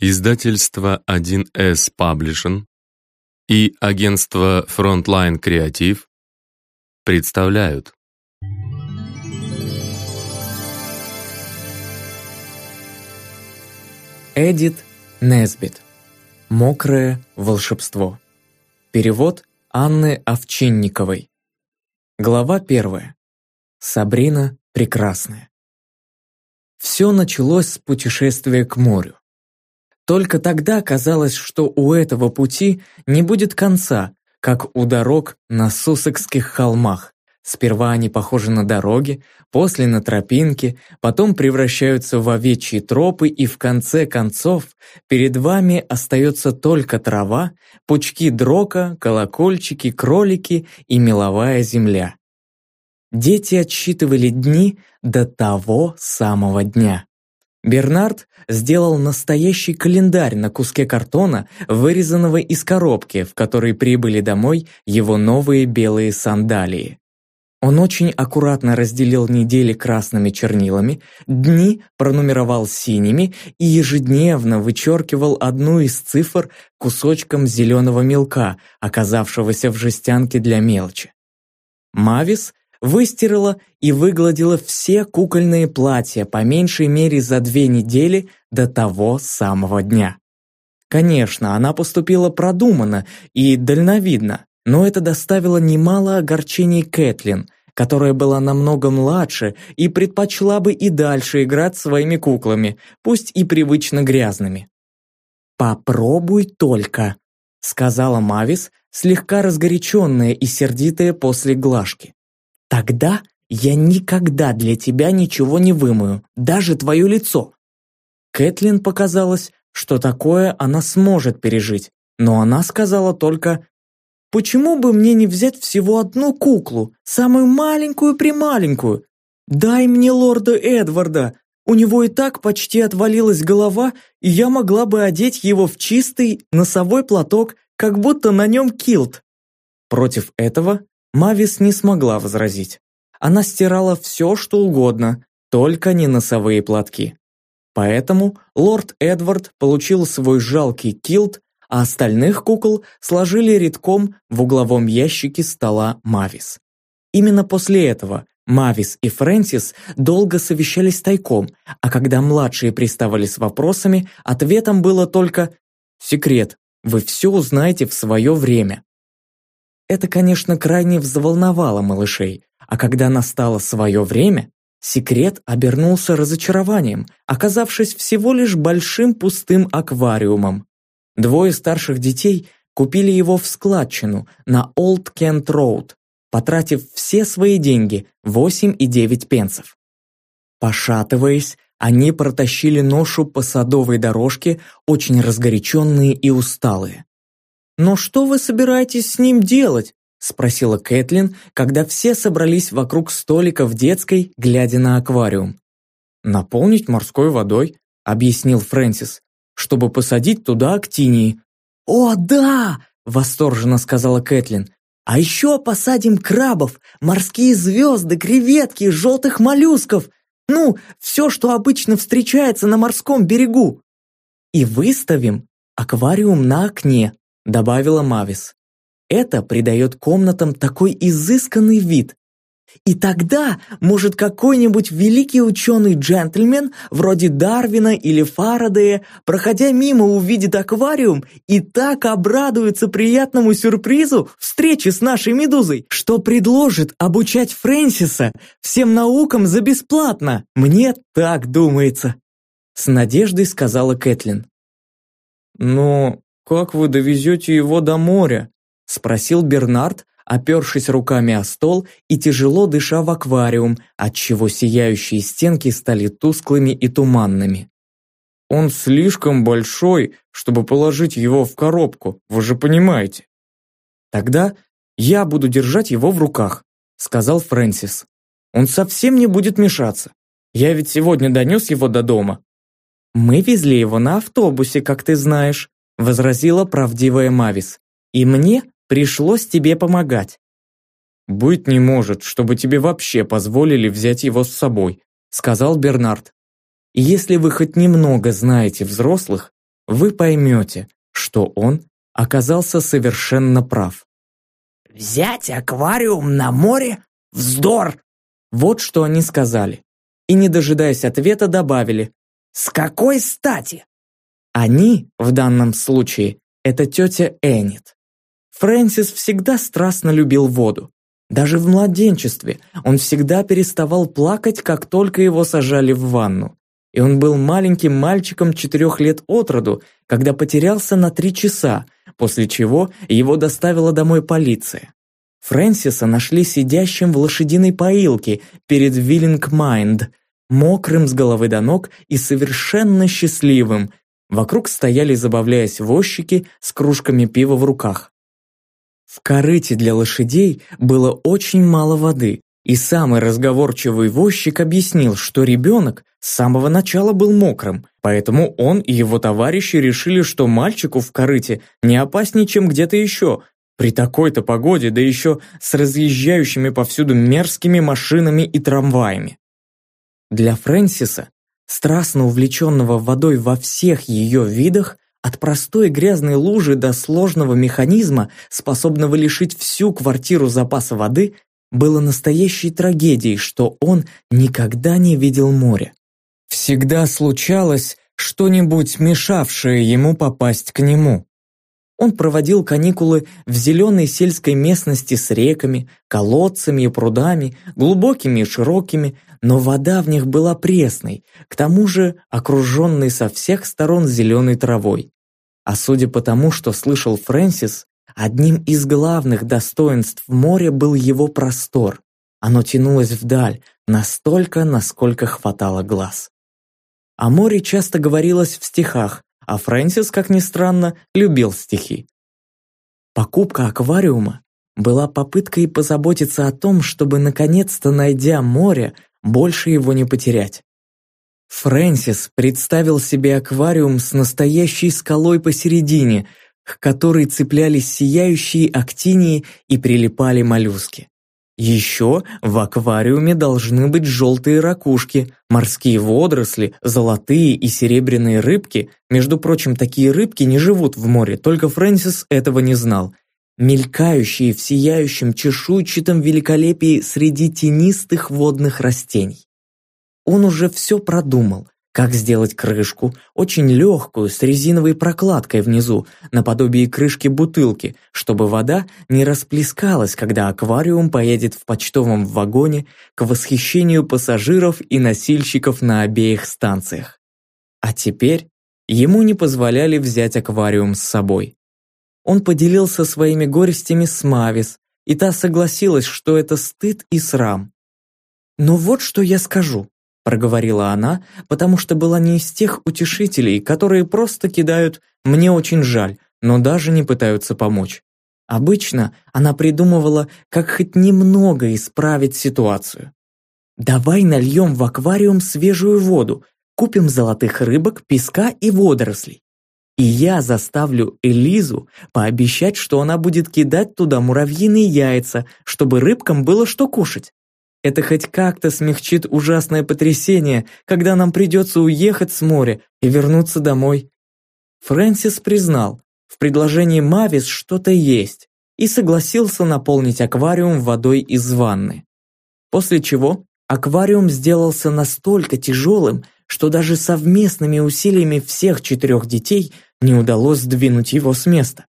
Издательство 1С Publishing и агентство Frontline Creative представляют. Эдит Несбит. «Мокрое волшебство» Перевод Анны Овчинниковой. Глава первая. Сабрина Прекрасная. Все началось с путешествия к морю. Только тогда казалось, что у этого пути не будет конца, как у дорог на Сусекских холмах. Сперва они похожи на дороги, после на тропинки, потом превращаются в овечьи тропы и в конце концов перед вами остается только трава, пучки дрока, колокольчики, кролики и меловая земля. Дети отсчитывали дни до того самого дня. Бернард сделал настоящий календарь на куске картона, вырезанного из коробки, в которой прибыли домой его новые белые сандалии. Он очень аккуратно разделил недели красными чернилами, дни пронумеровал синими и ежедневно вычеркивал одну из цифр кусочком зеленого мелка, оказавшегося в жестянке для мелочи. Мавис выстирала и выгладила все кукольные платья по меньшей мере за две недели до того самого дня. Конечно, она поступила продуманно и дальновидно, но это доставило немало огорчений Кэтлин, которая была намного младше и предпочла бы и дальше играть своими куклами, пусть и привычно грязными. «Попробуй только», — сказала Мавис, слегка разгоряченная и сердитая после глажки. Тогда я никогда для тебя ничего не вымою, даже твое лицо. Кэтлин показалось, что такое она сможет пережить, но она сказала только «Почему бы мне не взять всего одну куклу, самую маленькую-прималенькую? Дай мне лорда Эдварда, у него и так почти отвалилась голова, и я могла бы одеть его в чистый носовой платок, как будто на нем килт». Против этого Мавис не смогла возразить. Она стирала все, что угодно, только не носовые платки. Поэтому лорд Эдвард получил свой жалкий килт, а остальных кукол сложили редком в угловом ящике стола Мавис. Именно после этого Мавис и Фрэнсис долго совещались тайком, а когда младшие приставали с вопросами, ответом было только «Секрет, вы все узнаете в свое время». Это, конечно, крайне взволновало малышей, а когда настало свое время, секрет обернулся разочарованием, оказавшись всего лишь большим пустым аквариумом. Двое старших детей купили его в складчину на Олд Кент Роуд, потратив все свои деньги, 8 и 9 пенсов. Пошатываясь, они протащили ношу по садовой дорожке, очень разгоряченные и усталые. «Но что вы собираетесь с ним делать?» – спросила Кэтлин, когда все собрались вокруг столика в детской, глядя на аквариум. «Наполнить морской водой», – объяснил Фрэнсис, «чтобы посадить туда актинии». «О, да!» – восторженно сказала Кэтлин. «А еще посадим крабов, морские звезды, креветки, желтых моллюсков. Ну, все, что обычно встречается на морском берегу. И выставим аквариум на окне, добавила Мавис. Это придает комнатам такой изысканный вид. И тогда, может, какой-нибудь великий ученый-джентльмен, вроде Дарвина или Фарадея, проходя мимо, увидит аквариум и так обрадуется приятному сюрпризу встречи с нашей медузой, что предложит обучать Фрэнсиса всем наукам за бесплатно. Мне так думается. С надеждой сказала Кэтлин. «Но «Как вы довезете его до моря?» – спросил Бернард, опершись руками о стол и тяжело дыша в аквариум, отчего сияющие стенки стали тусклыми и туманными. «Он слишком большой, чтобы положить его в коробку, вы же понимаете». «Тогда я буду держать его в руках», – сказал Фрэнсис. «Он совсем не будет мешаться. Я ведь сегодня донес его до дома». «Мы везли его на автобусе, как ты знаешь», возразила правдивая Мавис. «И мне пришлось тебе помогать». «Быть не может, чтобы тебе вообще позволили взять его с собой», сказал Бернард. «Если вы хоть немного знаете взрослых, вы поймете, что он оказался совершенно прав. «Взять аквариум на море? Вздор!» Вот что они сказали. И, не дожидаясь ответа, добавили. «С какой стати?» Они, в данном случае, это тетя Эннет. Фрэнсис всегда страстно любил воду. Даже в младенчестве он всегда переставал плакать, как только его сажали в ванну. И он был маленьким мальчиком четырех лет от роду, когда потерялся на три часа, после чего его доставила домой полиция. Фрэнсиса нашли сидящим в лошадиной поилке перед Виллинг Майнд, мокрым с головы до ног и совершенно счастливым. Вокруг стояли, забавляясь, возчики с кружками пива в руках. В корыте для лошадей было очень мало воды, и самый разговорчивый возчик объяснил, что ребенок с самого начала был мокрым, поэтому он и его товарищи решили, что мальчику в корыте не опаснее, чем где-то еще, при такой-то погоде, да еще с разъезжающими повсюду мерзкими машинами и трамваями. Для Фрэнсиса, страстно увлеченного водой во всех ее видах, от простой грязной лужи до сложного механизма, способного лишить всю квартиру запаса воды, было настоящей трагедией, что он никогда не видел моря. Всегда случалось что-нибудь, мешавшее ему попасть к нему. Он проводил каникулы в зеленой сельской местности с реками, колодцами и прудами, глубокими и широкими, но вода в них была пресной, к тому же окруженной со всех сторон зеленой травой. А судя по тому, что слышал Фрэнсис, одним из главных достоинств моря был его простор. Оно тянулось вдаль, настолько, насколько хватало глаз. О море часто говорилось в стихах, а Фрэнсис, как ни странно, любил стихи. Покупка аквариума была попыткой позаботиться о том, чтобы, наконец-то найдя море, больше его не потерять. Фрэнсис представил себе аквариум с настоящей скалой посередине, к которой цеплялись сияющие актинии и прилипали моллюски. Еще в аквариуме должны быть желтые ракушки, морские водоросли, золотые и серебряные рыбки. Между прочим, такие рыбки не живут в море, только Фрэнсис этого не знал мелькающие в сияющем чешуйчатом великолепии среди тенистых водных растений. Он уже все продумал, как сделать крышку, очень легкую, с резиновой прокладкой внизу, наподобие крышки бутылки, чтобы вода не расплескалась, когда аквариум поедет в почтовом вагоне к восхищению пассажиров и носильщиков на обеих станциях. А теперь ему не позволяли взять аквариум с собой. Он поделился своими горестями с Мавис, и та согласилась, что это стыд и срам. «Но вот что я скажу», — проговорила она, потому что была не из тех утешителей, которые просто кидают «мне очень жаль», но даже не пытаются помочь. Обычно она придумывала, как хоть немного исправить ситуацию. «Давай нальем в аквариум свежую воду, купим золотых рыбок, песка и водорослей. И я заставлю Элизу пообещать, что она будет кидать туда муравьиные яйца, чтобы рыбкам было что кушать. Это хоть как-то смягчит ужасное потрясение, когда нам придется уехать с моря и вернуться домой. Фрэнсис признал, в предложении Мавис что-то есть, и согласился наполнить аквариум водой из ванны. После чего аквариум сделался настолько тяжелым, что даже совместными усилиями всех четырех детей – не удалось сдвинуть его с места.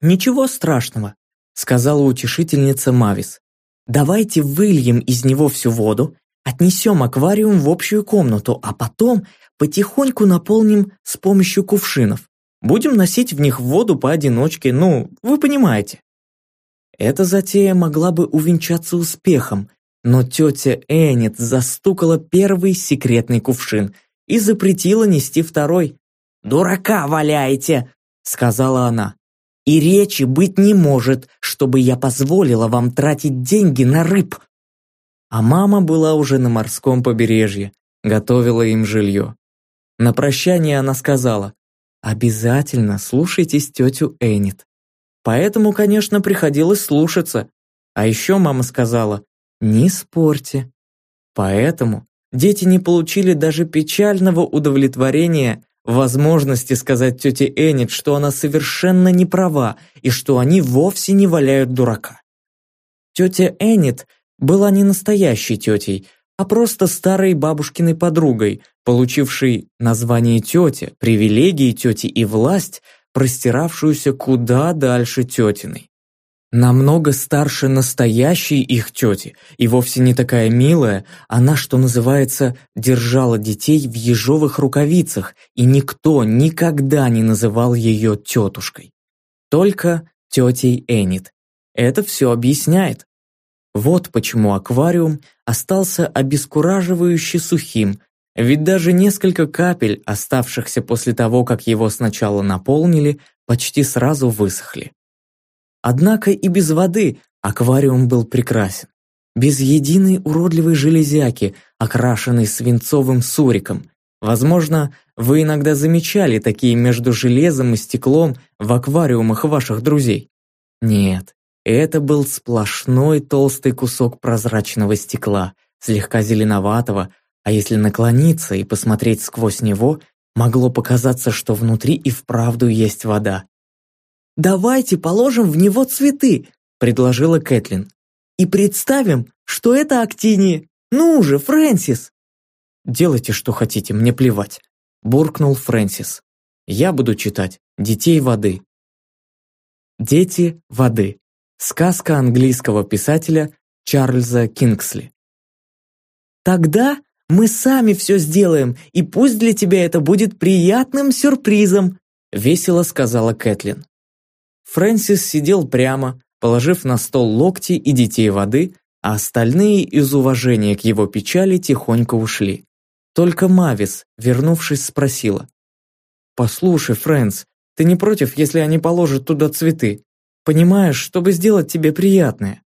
«Ничего страшного», — сказала утешительница Мавис. «Давайте выльем из него всю воду, отнесем аквариум в общую комнату, а потом потихоньку наполним с помощью кувшинов. Будем носить в них воду поодиночке, ну, вы понимаете». Эта затея могла бы увенчаться успехом, но тетя Эннет застукала первый секретный кувшин и запретила нести второй, «Дурака валяете!» — сказала она. «И речи быть не может, чтобы я позволила вам тратить деньги на рыб!» А мама была уже на морском побережье, готовила им жилье. На прощание она сказала, «Обязательно слушайтесь тетю Эннет». Поэтому, конечно, приходилось слушаться. А еще мама сказала, «Не спорьте». Поэтому дети не получили даже печального удовлетворения возможности сказать тете Эннет, что она совершенно не права и что они вовсе не валяют дурака. Тетя Эннет была не настоящей тетей, а просто старой бабушкиной подругой, получившей название тетя, привилегии тети и власть, простиравшуюся куда дальше тетиной. Намного старше настоящей их тети, и вовсе не такая милая, она, что называется, держала детей в ежовых рукавицах, и никто никогда не называл ее тетушкой. Только тетей Энит. Это все объясняет. Вот почему аквариум остался обескураживающе сухим, ведь даже несколько капель, оставшихся после того, как его сначала наполнили, почти сразу высохли. Однако и без воды аквариум был прекрасен. Без единой уродливой железяки, окрашенной свинцовым суриком. Возможно, вы иногда замечали такие между железом и стеклом в аквариумах ваших друзей. Нет, это был сплошной толстый кусок прозрачного стекла, слегка зеленоватого, а если наклониться и посмотреть сквозь него, могло показаться, что внутри и вправду есть вода. «Давайте положим в него цветы», — предложила Кэтлин. «И представим, что это актинии. Ну же, Фрэнсис!» «Делайте, что хотите, мне плевать», — буркнул Фрэнсис. «Я буду читать «Детей воды». «Дети воды». Сказка английского писателя Чарльза Кингсли. «Тогда мы сами все сделаем, и пусть для тебя это будет приятным сюрпризом», весело сказала Кэтлин. Фрэнсис сидел прямо, положив на стол локти и детей воды, а остальные из уважения к его печали тихонько ушли. Только Мавис, вернувшись, спросила. «Послушай, Фрэнс, ты не против, если они положат туда цветы? Понимаешь, чтобы сделать тебе приятное?»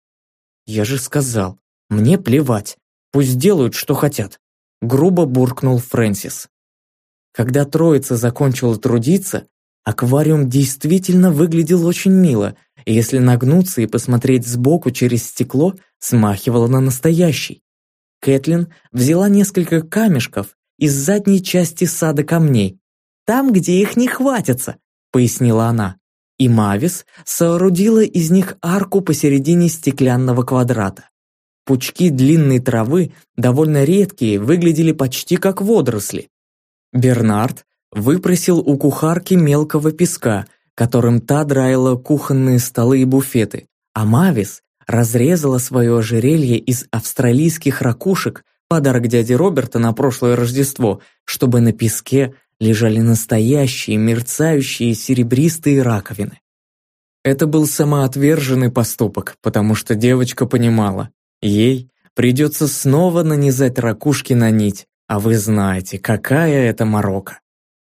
«Я же сказал, мне плевать, пусть делают, что хотят», грубо буркнул Фрэнсис. Когда троица закончила трудиться, Аквариум действительно выглядел очень мило, и если нагнуться и посмотреть сбоку через стекло, смахивало на настоящий. Кэтлин взяла несколько камешков из задней части сада камней. «Там, где их не хватится», — пояснила она. И Мавис соорудила из них арку посередине стеклянного квадрата. Пучки длинной травы, довольно редкие, выглядели почти как водоросли. Бернард выпросил у кухарки мелкого песка, которым та драила кухонные столы и буфеты, а Мавис разрезала свое ожерелье из австралийских ракушек, подарок дяди Роберта на прошлое Рождество, чтобы на песке лежали настоящие мерцающие серебристые раковины. Это был самоотверженный поступок, потому что девочка понимала, ей придется снова нанизать ракушки на нить, а вы знаете, какая это морока.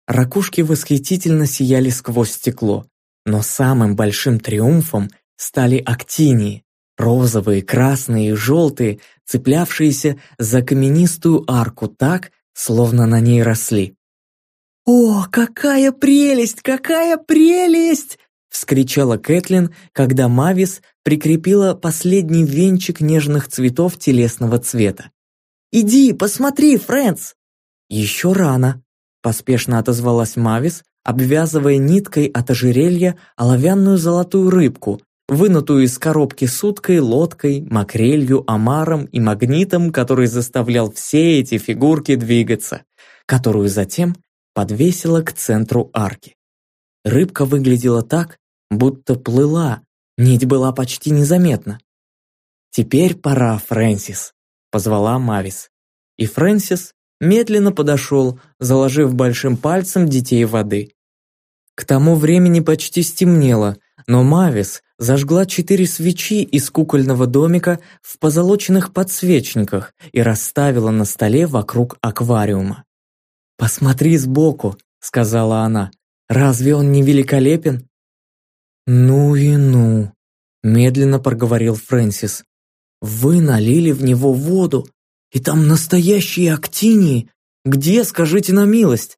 Ракушки восхитительно сияли сквозь стекло, но самым большим триумфом стали актинии, розовые, красные и желтые, цеплявшиеся за каменистую арку так, словно на ней росли. «О, какая прелесть, какая прелесть!» вскричала Кэтлин, когда Мавис прикрепила последний венчик нежных цветов телесного цвета. «Иди, посмотри, Фрэнс!» «Еще рано», Поспешно отозвалась Мавис, обвязывая ниткой от ожерелья оловянную золотую рыбку, вынутую из коробки с уткой, лодкой, макрелью, омаром и магнитом, который заставлял все эти фигурки двигаться, которую затем подвесила к центру арки. Рыбка выглядела так, будто плыла, нить была почти незаметна. «Теперь пора, Фрэнсис», — позвала Мавис. И Фрэнсис медленно подошел, заложив большим пальцем детей воды. К тому времени почти стемнело, но Мавис зажгла четыре свечи из кукольного домика в позолоченных подсвечниках и расставила на столе вокруг аквариума. «Посмотри сбоку», — сказала она. «Разве он не великолепен?» «Ну и ну», — медленно проговорил Фрэнсис. «Вы налили в него воду, и там настоящие актинии. Где, скажите на милость?»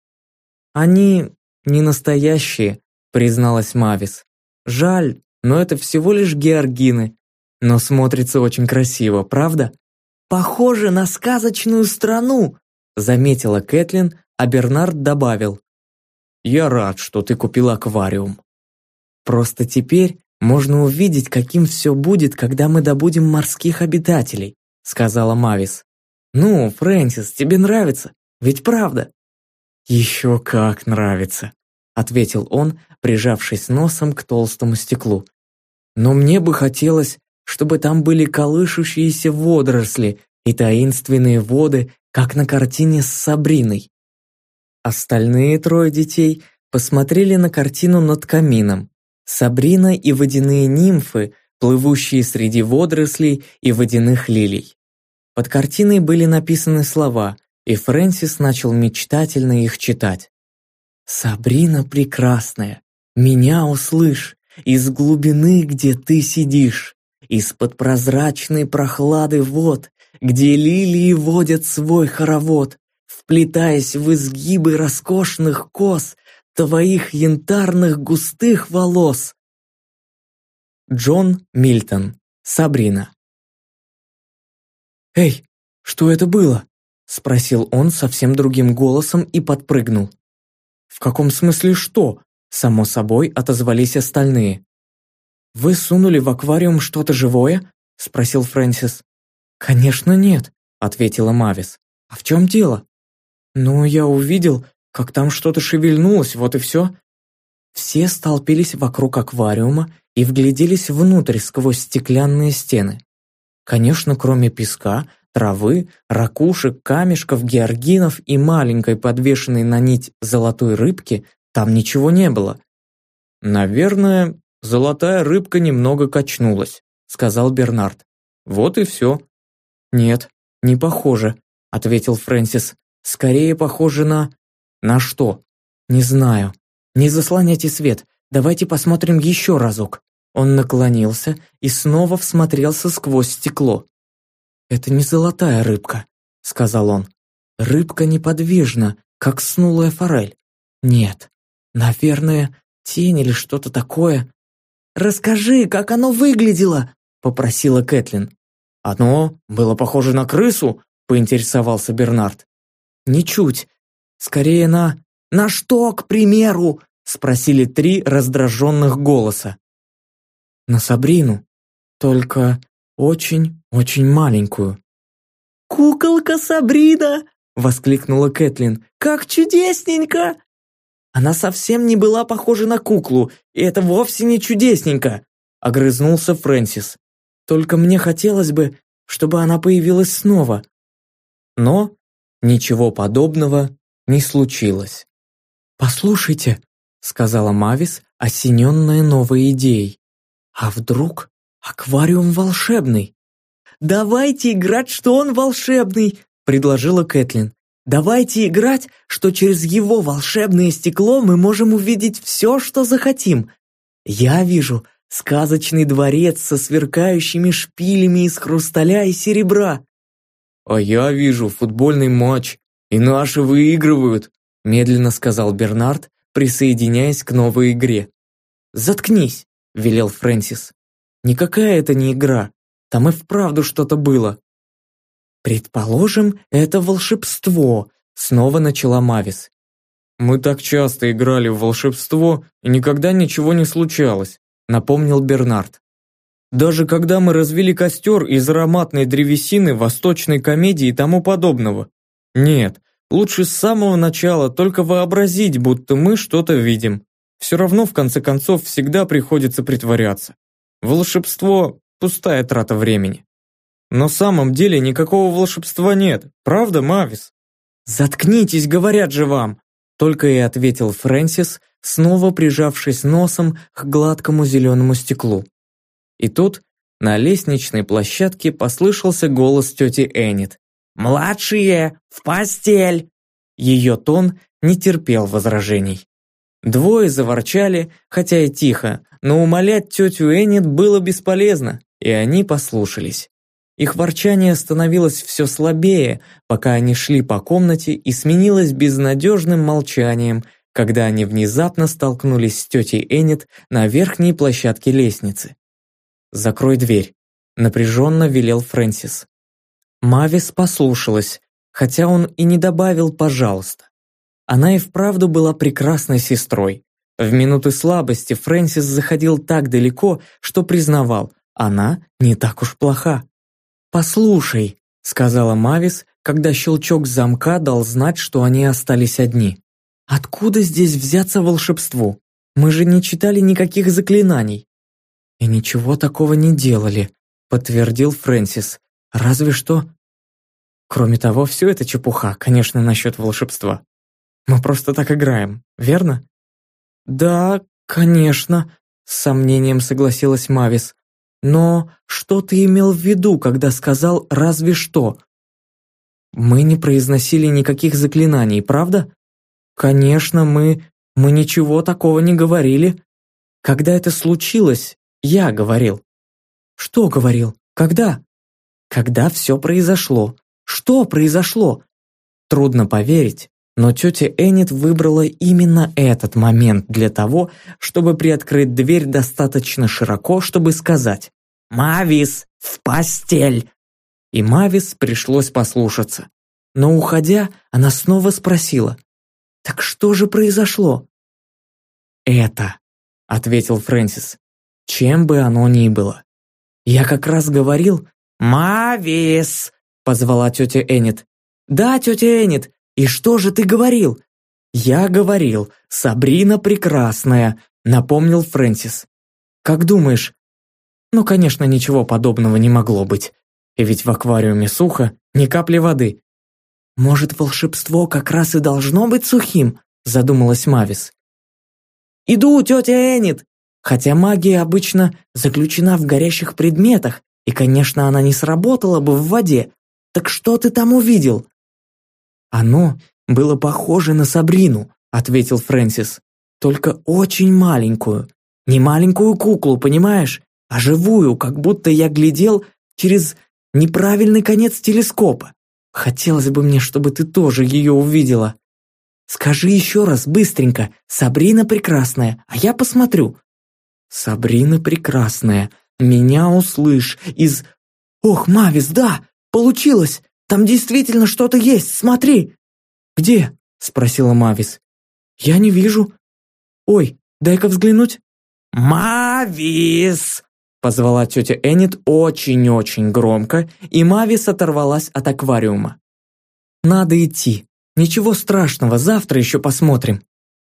«Они не настоящие», призналась Мавис. «Жаль, но это всего лишь георгины. Но смотрится очень красиво, правда?» «Похоже на сказочную страну», заметила Кэтлин, а Бернард добавил. я рад, что ты купил аквариум. Просто теперь можно увидеть, каким все будет, когда мы добудем морских обитателей, сказала Мавис. Ну, Фрэнсис, тебе нравится? Ведь правда? Еще как нравится, ответил он, прижавшись носом к толстому стеклу. Но мне бы хотелось, чтобы там были колышущиеся водоросли и таинственные воды, как на картине с Сабриной. Остальные трое детей посмотрели на картину над камином. Сабрина и водяные нимфы, плывущие среди водорослей и водяных лилий. Под картиной были написаны слова, и Фрэнсис начал мечтательно их читать. «Сабрина прекрасная, меня услышь, из глубины, где ты сидишь, из-под прозрачной прохлады вод, где лилии водят свой хоровод, вплетаясь в изгибы роскошных кос твоих янтарных густых волос. Джон Мильтон. Сабрина. «Эй, что это было?» — спросил он совсем другим голосом и подпрыгнул. «В каком смысле что?» — само собой отозвались остальные. «Вы сунули в аквариум что-то живое?» — спросил Фрэнсис. «Конечно нет», — ответила Мавис. «А в чем дело?» «Ну, я увидел, как там что-то шевельнулось, вот и все». Все столпились вокруг аквариума и вгляделись внутрь сквозь стеклянные стены. Конечно, кроме песка, травы, ракушек, камешков, георгинов и маленькой подвешенной на нить золотой рыбки, там ничего не было. «Наверное, золотая рыбка немного качнулась», — сказал Бернард. «Вот и все». «Нет, не похоже», — ответил Фрэнсис. Скорее похоже на... На что? Не знаю. Не заслоняйте свет. Давайте посмотрим еще разок. Он наклонился и снова всмотрелся сквозь стекло. «Это не золотая рыбка», — сказал он. «Рыбка неподвижна, как снулая форель. Нет, наверное, тень или что-то такое». «Расскажи, как оно выглядело», — попросила Кэтлин. «Оно было похоже на крысу», — поинтересовался Бернард. Ничуть. Скорее на... «На что, к примеру?» спросили три раздраженных голоса. «На Сабрину. Только очень-очень маленькую». «Куколка Сабрина!» воскликнула Кэтлин. «Как чудесненько!» Она совсем не была похожа на куклу, и это вовсе не чудесненько, огрызнулся Фрэнсис. Только мне хотелось бы, чтобы она появилась снова. Но Ничего подобного не случилось. «Послушайте», — сказала Мавис, осененная новой идеей. «А вдруг аквариум волшебный?» «Давайте играть, что он волшебный», — предложила Кэтлин. «Давайте играть, что через его волшебное стекло мы можем увидеть все, что захотим. Я вижу сказочный дворец со сверкающими шпилями из хрусталя и серебра. «А я вижу футбольный матч, и наши выигрывают», медленно сказал Бернард, присоединяясь к новой игре. «Заткнись», — велел Фрэнсис. «Никакая это не игра, там и вправду что-то было». «Предположим, это волшебство», — снова начала Мавис. «Мы так часто играли в волшебство, и никогда ничего не случалось», — напомнил Бернард. Даже когда мы развели костер из ароматной древесины, восточной комедии и тому подобного. Нет, лучше с самого начала только вообразить, будто мы что-то видим. Все равно, в конце концов, всегда приходится притворяться. Волшебство – пустая трата времени. В самом деле никакого волшебства нет, правда, Мавис? «Заткнитесь, говорят же вам!» Только и ответил Фрэнсис, снова прижавшись носом к гладкому зеленому стеклу. И тут на лестничной площадке послышался голос тети Эннет. «Младшие, в постель!» Ее тон не терпел возражений. Двое заворчали, хотя и тихо, но умолять тетю Эннет было бесполезно, и они послушались. Их ворчание становилось все слабее, пока они шли по комнате и сменилось безнадежным молчанием, когда они внезапно столкнулись с тетей Эннет на верхней площадке лестницы. «Закрой дверь», — напряженно велел Фрэнсис. Мавис послушалась, хотя он и не добавил «пожалуйста». Она и вправду была прекрасной сестрой. В минуты слабости Фрэнсис заходил так далеко, что признавал, она не так уж плоха. «Послушай», — сказала Мавис, когда щелчок замка дал знать, что они остались одни. «Откуда здесь взяться волшебству? Мы же не читали никаких заклинаний». «И ничего такого не делали», — подтвердил Фрэнсис. «Разве что...» «Кроме того, все это чепуха, конечно, насчет волшебства. Мы просто так играем, верно?» «Да, конечно», — с сомнением согласилась Мавис. «Но что ты имел в виду, когда сказал «разве что»?» «Мы не произносили никаких заклинаний, правда?» «Конечно, мы... мы ничего такого не говорили. Когда это случилось, я говорил». «Что говорил? Когда?» «Когда все произошло. Что произошло?» Трудно поверить, но тетя Эннет выбрала именно этот момент для того, чтобы приоткрыть дверь достаточно широко, чтобы сказать «Мавис, в постель!» И Мавис пришлось послушаться. Но уходя, она снова спросила «Так что же произошло?» «Это», — ответил Фрэнсис, — «чем бы оно ни было». «Я как раз говорил...» «Мавис!» — позвала тетя Эннет. «Да, тетя Эннет, и что же ты говорил?» «Я говорил, Сабрина прекрасная», — напомнил Фрэнсис. «Как думаешь?» «Ну, конечно, ничего подобного не могло быть. И ведь в аквариуме сухо, ни капли воды». «Может, волшебство как раз и должно быть сухим?» — задумалась Мавис. «Иду, тетя Энит!» Хотя магия обычно заключена в горящих предметах, и, конечно, она не сработала бы в воде. Так что ты там увидел? «Оно было похоже на Сабрину», — ответил Фрэнсис. «Только очень маленькую. Не маленькую куклу, понимаешь, а живую, как будто я глядел через неправильный конец телескопа. Хотелось бы мне, чтобы ты тоже ее увидела. Скажи еще раз, быстренько, Сабрина прекрасная, а я посмотрю». «Сабрина прекрасная, меня услышь из...» «Ох, Мавис, да, получилось! Там действительно что-то есть, смотри!» «Где?» — спросила Мавис. «Я не вижу. Ой, дай-ка взглянуть». «Мавис!» — позвала тетя Эннет очень-очень громко, и Мавис оторвалась от аквариума. «Надо идти. Ничего страшного, завтра еще посмотрим.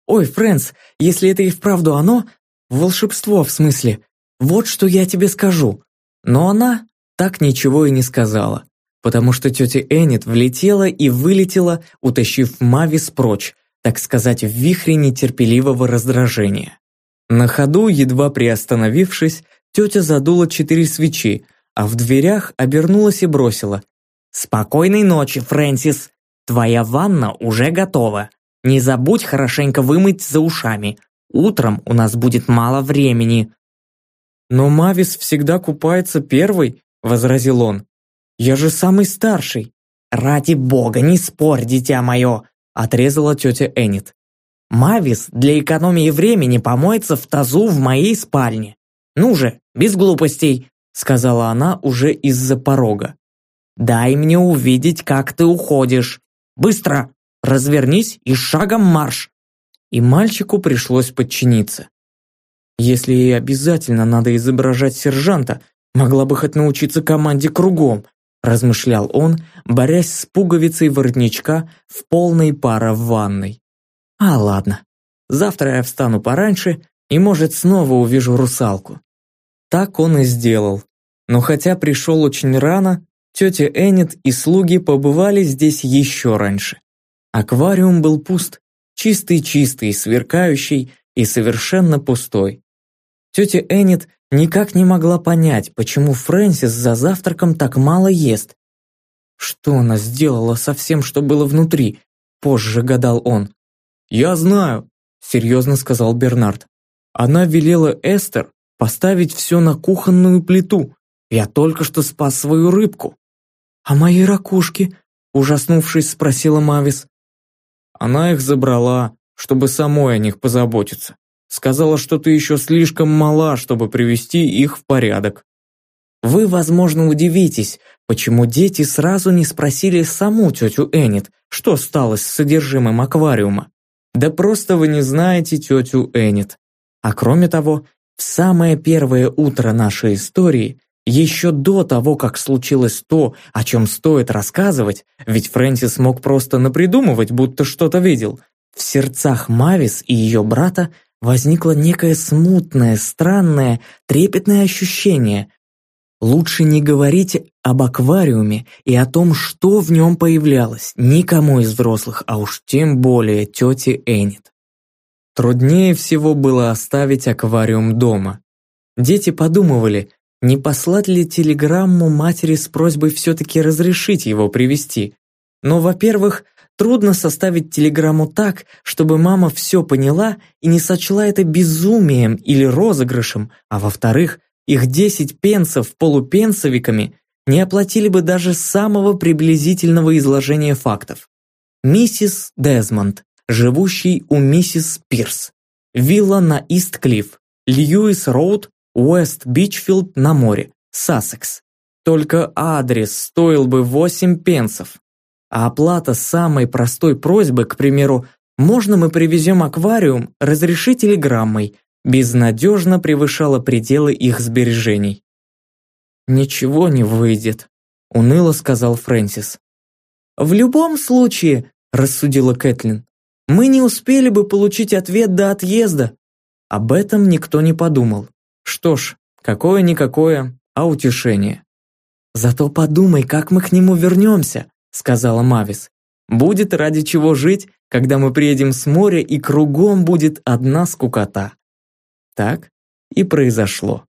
Ой, Фрэнс, если это и вправду оно, волшебство в смысле, вот что я тебе скажу». Но она так ничего и не сказала потому что тетя Эннет влетела и вылетела, утащив Мавис прочь, так сказать, в вихре нетерпеливого раздражения. На ходу, едва приостановившись, тетя задула четыре свечи, а в дверях обернулась и бросила. «Спокойной ночи, Фрэнсис! Твоя ванна уже готова. Не забудь хорошенько вымыть за ушами. Утром у нас будет мало времени». «Но Мавис всегда купается первой», — возразил он. Я же самый старший!» «Ради бога, не спорь, дитя мое!» отрезала тетя Эннет. «Мавис для экономии времени помоется в тазу в моей спальне. Ну же, без глупостей!» сказала она уже из-за порога. «Дай мне увидеть, как ты уходишь. Быстро! Развернись и шагом марш!» И мальчику пришлось подчиниться. Если ей обязательно надо изображать сержанта, могла бы хоть научиться команде кругом, размышлял он, борясь с пуговицей воротничка в полной пара в ванной. А ладно, завтра я встану пораньше и, может, снова увижу русалку. Так он и сделал. Но хотя пришел очень рано, тетя Эннет и слуги побывали здесь еще раньше. Аквариум был пуст, чистый-чистый, сверкающий и совершенно пустой. Тетя Эннет никак не могла понять, почему Фрэнсис за завтраком так мало ест. Что она сделала со всем, что было внутри? Позже гадал он. «Я знаю», — серьезно сказал Бернард. «Она велела Эстер поставить все на кухонную плиту. Я только что спас свою рыбку». «А мои ракушки?» — ужаснувшись, спросила Мавис. Она их забрала, чтобы самой о них позаботиться. Сказала, что ты еще слишком мала, чтобы привести их в порядок. Вы, возможно, удивитесь, почему дети сразу не спросили саму тетю Эннет, что стало с содержимым аквариума. Да просто вы не знаете тетю Эннет. А кроме того, в самое первое утро нашей истории, еще до того, как случилось то, о чем стоит рассказывать, ведь Фрэнсис мог просто напридумывать, будто что-то видел, в сердцах Мавис и ее брата возникло некое смутное, странное, трепетное ощущение. Лучше не говорить об аквариуме и о том, что в нем появлялось, никому из взрослых, а уж тем более тете Эннет. Труднее всего было оставить аквариум дома. Дети подумывали, не послать ли телеграмму матери с просьбой все-таки разрешить его привести. Но, во-первых, Трудно составить телеграмму так, чтобы мама все поняла и не сочла это безумием или розыгрышем, а во-вторых, их 10 пенсов полупенсовиками не оплатили бы даже самого приблизительного изложения фактов. Миссис Дезмонд, живущей у миссис Пирс. Вилла на Ист-Клифф, Льюис-Роуд, Уэст-Бичфилд на море, Сассекс. Только адрес стоил бы 8 пенсов. А оплата самой простой просьбы, к примеру, «Можно мы привезем аквариум? Разреши телеграммой?» безнадежно превышала пределы их сбережений. «Ничего не выйдет», — уныло сказал Фрэнсис. «В любом случае», — рассудила Кэтлин, «мы не успели бы получить ответ до отъезда». Об этом никто не подумал. Что ж, какое-никакое, а утешение. «Зато подумай, как мы к нему вернемся», сказала Мавис. «Будет ради чего жить, когда мы приедем с моря и кругом будет одна скукота». Так и произошло.